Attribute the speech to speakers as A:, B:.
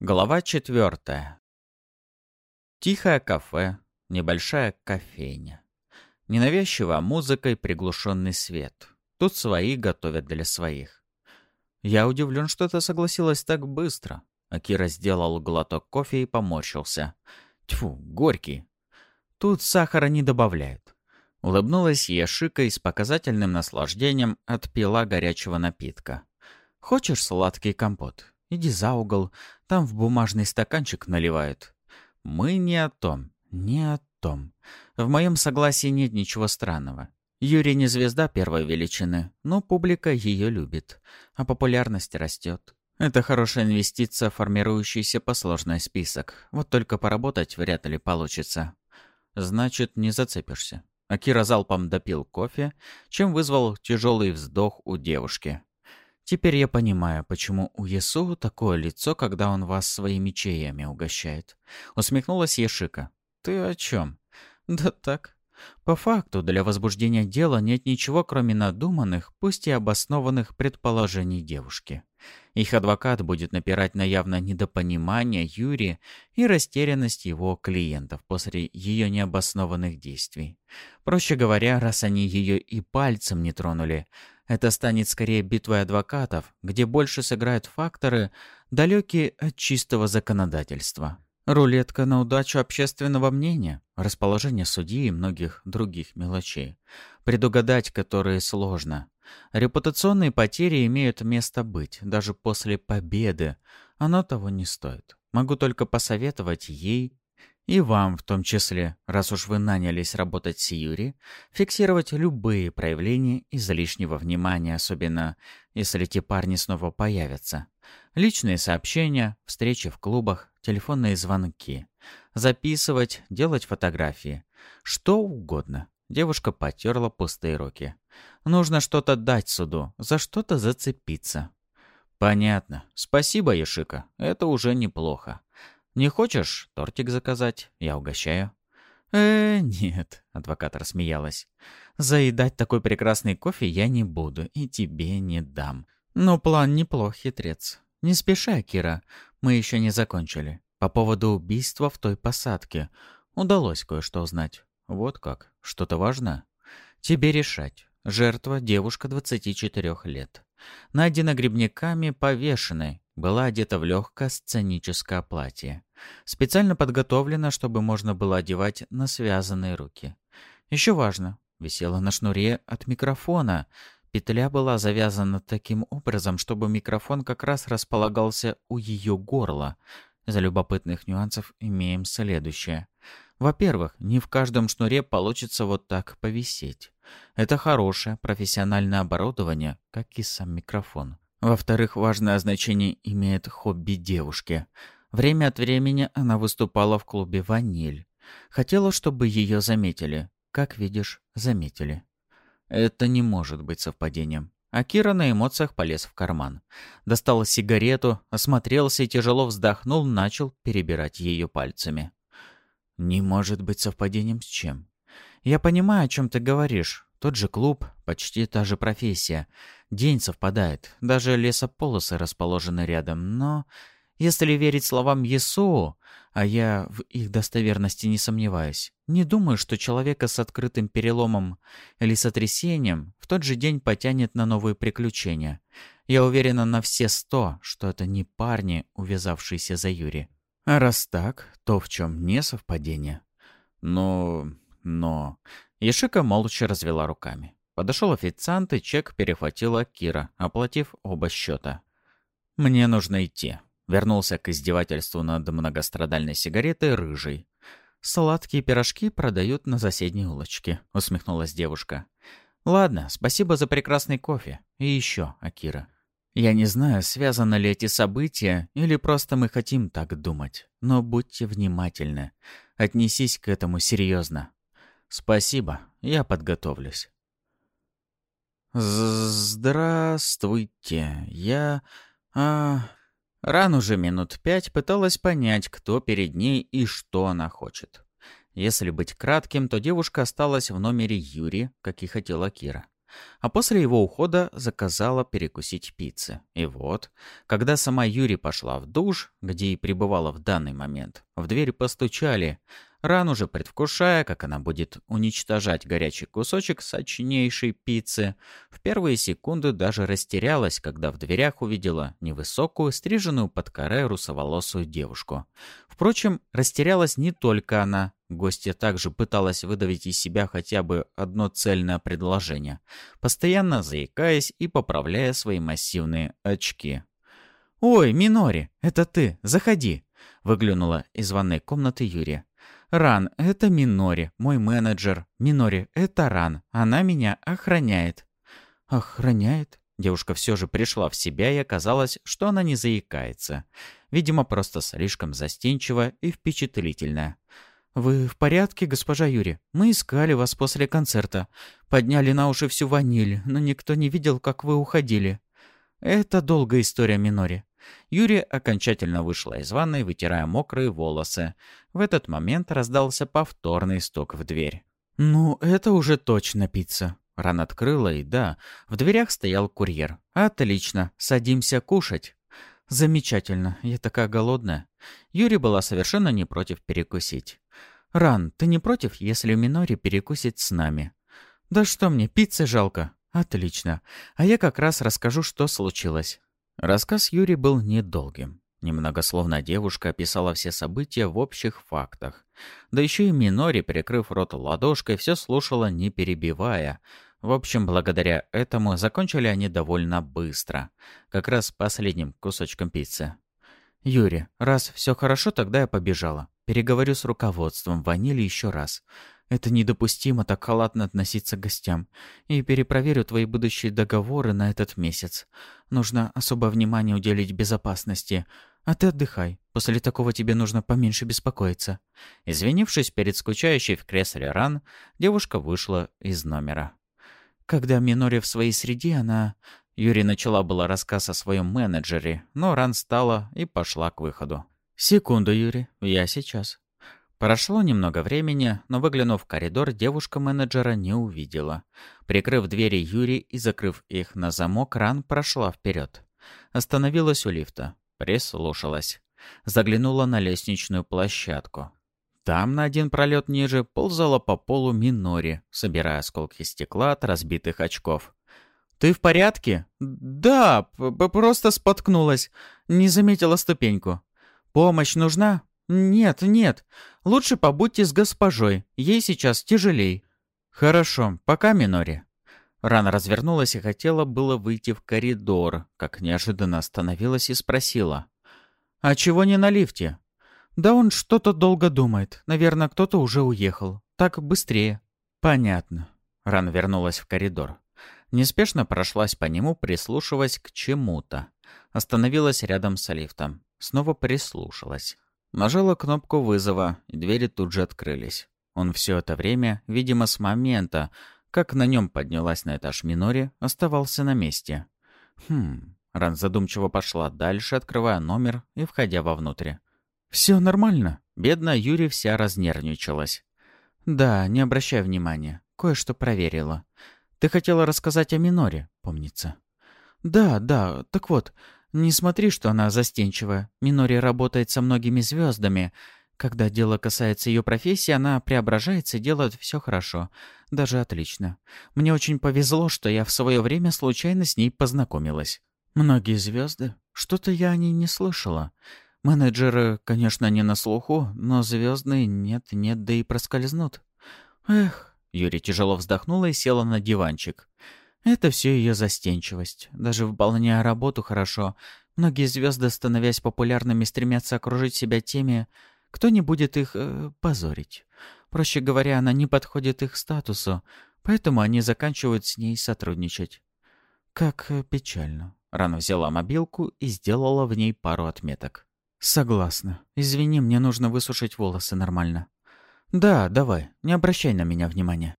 A: Глава четвертая. Тихое кафе, небольшая кофейня. Ненавязчивая музыка и приглушенный свет. Тут свои готовят для своих. Я удивлен, что ты согласилась так быстро. Акира сделал глоток кофе и поморщился. Тьфу, горький. Тут сахара не добавляют. Улыбнулась Ешика и с показательным наслаждением отпила горячего напитка. «Хочешь сладкий компот? Иди за угол, там в бумажный стаканчик наливают. Мы не о том, не о том. В моем согласии нет ничего странного. Юрий не звезда первой величины, но публика ее любит, а популярность растет. Это хорошая инвестиция, формирующийся посложный список. Вот только поработать вряд ли получится. Значит, не зацепишься. Акира залпом допил кофе, чем вызвал тяжелый вздох у девушки. Теперь я понимаю, почему у Есу такое лицо, когда он вас своими чаями угощает. Усмехнулась Ешика. Ты о чем? Да так. По факту, для возбуждения дела нет ничего, кроме надуманных, пусть и обоснованных предположений девушки. Их адвокат будет напирать на явное недопонимание Юрия и растерянность его клиентов после ее необоснованных действий. Проще говоря, раз они ее и пальцем не тронули, это станет скорее битвой адвокатов, где больше сыграют факторы, далекие от чистого законодательства. Рулетка на удачу общественного мнения, расположение судьи и многих других мелочей, предугадать которые сложно. Репутационные потери имеют место быть, даже после победы. Оно того не стоит. Могу только посоветовать ей и вам в том числе, раз уж вы нанялись работать с Юри, фиксировать любые проявления излишнего внимания, особенно если эти парни снова появятся. Личные сообщения, встречи в клубах, телефонные звонки. Записывать, делать фотографии. Что угодно. Девушка потерла пустые руки. Нужно что-то дать суду, за что-то зацепиться. Понятно. Спасибо, Ешика. Это уже неплохо. Не хочешь тортик заказать? Я угощаю». «Э, нет», — адвокат рассмеялась. «Заедать такой прекрасный кофе я не буду и тебе не дам. Но план неплох, хитрец. Не спеши, Кира, мы еще не закончили. По поводу убийства в той посадке. Удалось кое-что узнать. Вот как. Что-то важно? Тебе решать. Жертва — девушка 24 лет. Найдена грибниками повешенной. Была одета в легкое сценическое платье. Специально подготовлена, чтобы можно было одевать на связанные руки. Еще важно, висела на шнуре от микрофона. Петля была завязана таким образом, чтобы микрофон как раз располагался у ее горла. За любопытных нюансов имеем следующее. Во-первых, не в каждом шнуре получится вот так повисеть. Это хорошее профессиональное оборудование, как и сам микрофон. Во-вторых, важное значение имеет хобби девушки. Время от времени она выступала в клубе «Ваниль». Хотела, чтобы ее заметили. Как видишь, заметили. Это не может быть совпадением. Акира на эмоциях полез в карман. Достал сигарету, осмотрелся и тяжело вздохнул, начал перебирать ее пальцами. «Не может быть совпадением с чем?» «Я понимаю, о чем ты говоришь. Тот же клуб, почти та же профессия. День совпадает, даже лесополосы расположены рядом, но... Если верить словам Есу, а я в их достоверности не сомневаюсь, не думаю, что человека с открытым переломом или сотрясением в тот же день потянет на новые приключения. Я уверена на все сто, что это не парни, увязавшиеся за Юри. А раз так, то в чем не совпадение? Но... но... Ешика молча развела руками. Подошел официант, и чек перехватила Кира, оплатив оба счета. «Мне нужно идти», — вернулся к издевательству над многострадальной сигаретой рыжий. «Сладкие пирожки продают на соседней улочке», — усмехнулась девушка. «Ладно, спасибо за прекрасный кофе. И еще, Акира. Я не знаю, связаны ли эти события, или просто мы хотим так думать. Но будьте внимательны. Отнесись к этому серьезно. «Спасибо, я подготовлюсь». «Здравствуйте, я... А...» Ран уже минут пять пыталась понять, кто перед ней и что она хочет. Если быть кратким, то девушка осталась в номере Юри, как и хотела Кира. а после его ухода заказала перекусить пиццы. И вот, когда сама Юри пошла в душ, где и пребывала в данный момент, в дверь постучали, Ран уже предвкушая, как она будет уничтожать горячий кусочек сочнейшей пиццы, в первые секунды даже растерялась, когда в дверях увидела невысокую, стриженную под каре русоволосую девушку. Впрочем, растерялась не только она. Гостья также пыталась выдавить из себя хотя бы одно цельное предложение, постоянно заикаясь и поправляя свои массивные очки. «Ой, Минори, это ты, заходи!» — выглянула из ванной комнаты Юрия. «Ран, это Минори, мой менеджер. Минори, это Ран. Она меня охраняет». «Охраняет?» Девушка все же пришла в себя и оказалось, что она не заикается. Видимо, просто слишком застенчива и впечатлительная. «Вы в порядке, госпожа Юри? Мы искали вас после концерта. Подняли на уши всю ваниль, но никто не видел, как вы уходили». «Это долгая история, Минори. Юрия окончательно вышла из ванной, вытирая мокрые волосы. В этот момент раздался повторный стук в дверь. «Ну, это уже точно пицца». Ран открыла, и да, в дверях стоял курьер. «Отлично, садимся кушать». «Замечательно, я такая голодная». Юрий была совершенно не против перекусить. «Ран, ты не против, если Минори перекусит с нами?» «Да что мне, пиццы жалко». «Отлично. А я как раз расскажу, что случилось». Рассказ Юри был недолгим. Немногословная девушка описала все события в общих фактах. Да еще и Минори, прикрыв рот ладошкой, все слушала, не перебивая. В общем, благодаря этому закончили они довольно быстро. Как раз последним кусочком пиццы. «Юри, раз все хорошо, тогда я побежала. Переговорю с руководством ванили еще раз. Это недопустимо так халатно относиться к гостям. И перепроверю твои будущие договоры на этот месяц. Нужно особое внимание уделить безопасности. А ты отдыхай. После такого тебе нужно поменьше беспокоиться». Извинившись перед скучающей в кресле Ран, девушка вышла из номера. Когда Минори в своей среде, она... Юри начала было рассказ о своем менеджере, но Ран встала и пошла к выходу. «Секунду, Юри, я сейчас». Прошло немного времени, но выглянув в коридор, девушка менеджера не увидела. Прикрыв двери Юри и закрыв их на замок, Ран прошла вперед. Остановилась у лифта. Прислушалась. Заглянула на лестничную площадку. Там, на один пролет ниже, ползала по полу Минори, собирая осколки стекла от разбитых очков. «Ты в порядке?» «Да, просто споткнулась. Не заметила ступеньку». «Помощь нужна?» «Нет, нет. Лучше побудьте с госпожой. Ей сейчас тяжелей». «Хорошо. Пока, Минори». Рана развернулась и хотела было выйти в коридор, как неожиданно остановилась и спросила. «А чего не на лифте?» «Да он что-то долго думает. Наверное, кто-то уже уехал. Так быстрее». «Понятно». Ран вернулась в коридор. Неспешно прошлась по нему, прислушиваясь к чему-то. Остановилась рядом с лифтом. Снова прислушалась. Нажала кнопку вызова, и двери тут же открылись. Он все это время, видимо, с момента, как на нем поднялась на этаж Минори, оставался на месте. Хм... Ран задумчиво пошла дальше, открывая номер и входя вовнутрь. «Все нормально?» Бедная Юри вся разнервничалась. «Да, не обращай внимания. Кое-что проверила. Ты хотела рассказать о Миноре, помнится?» «Да, да. Так вот, не смотри, что она застенчивая. Минори работает со многими звездами. Когда дело касается ее профессии, она преображается и делает все хорошо. Даже отлично. Мне очень повезло, что я в свое время случайно с ней познакомилась. Многие звезды? Что-то я о ней не слышала. Менеджеры, конечно, не на слуху, но звездные нет-нет, да и проскользнут. Эх, Юрий тяжело вздохнула и села на диванчик. Это все ее застенчивость. Даже выполняя работу хорошо, многие звезды, становясь популярными, стремятся окружить себя теми, кто не будет их э, позорить. Проще говоря, она не подходит их статусу, поэтому они заканчивают с ней сотрудничать. Как э, печально. Рана взяла мобилку и сделала в ней пару отметок. «Согласна. Извини, мне нужно высушить волосы нормально». «Да, давай, не обращай на меня внимания».